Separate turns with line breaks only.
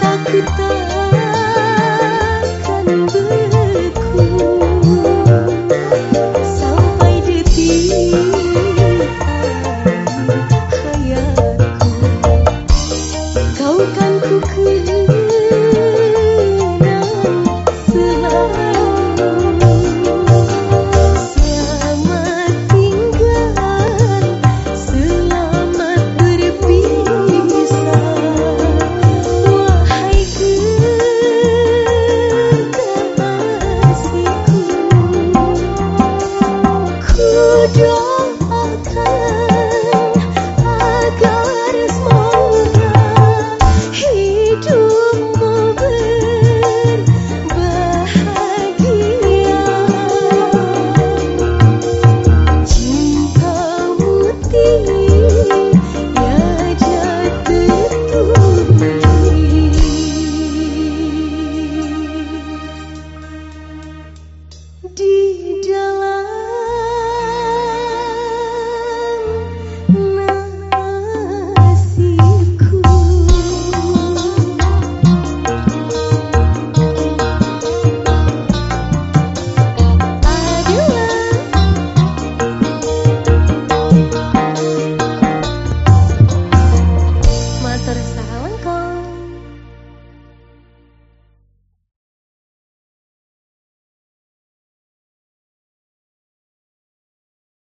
Kan ku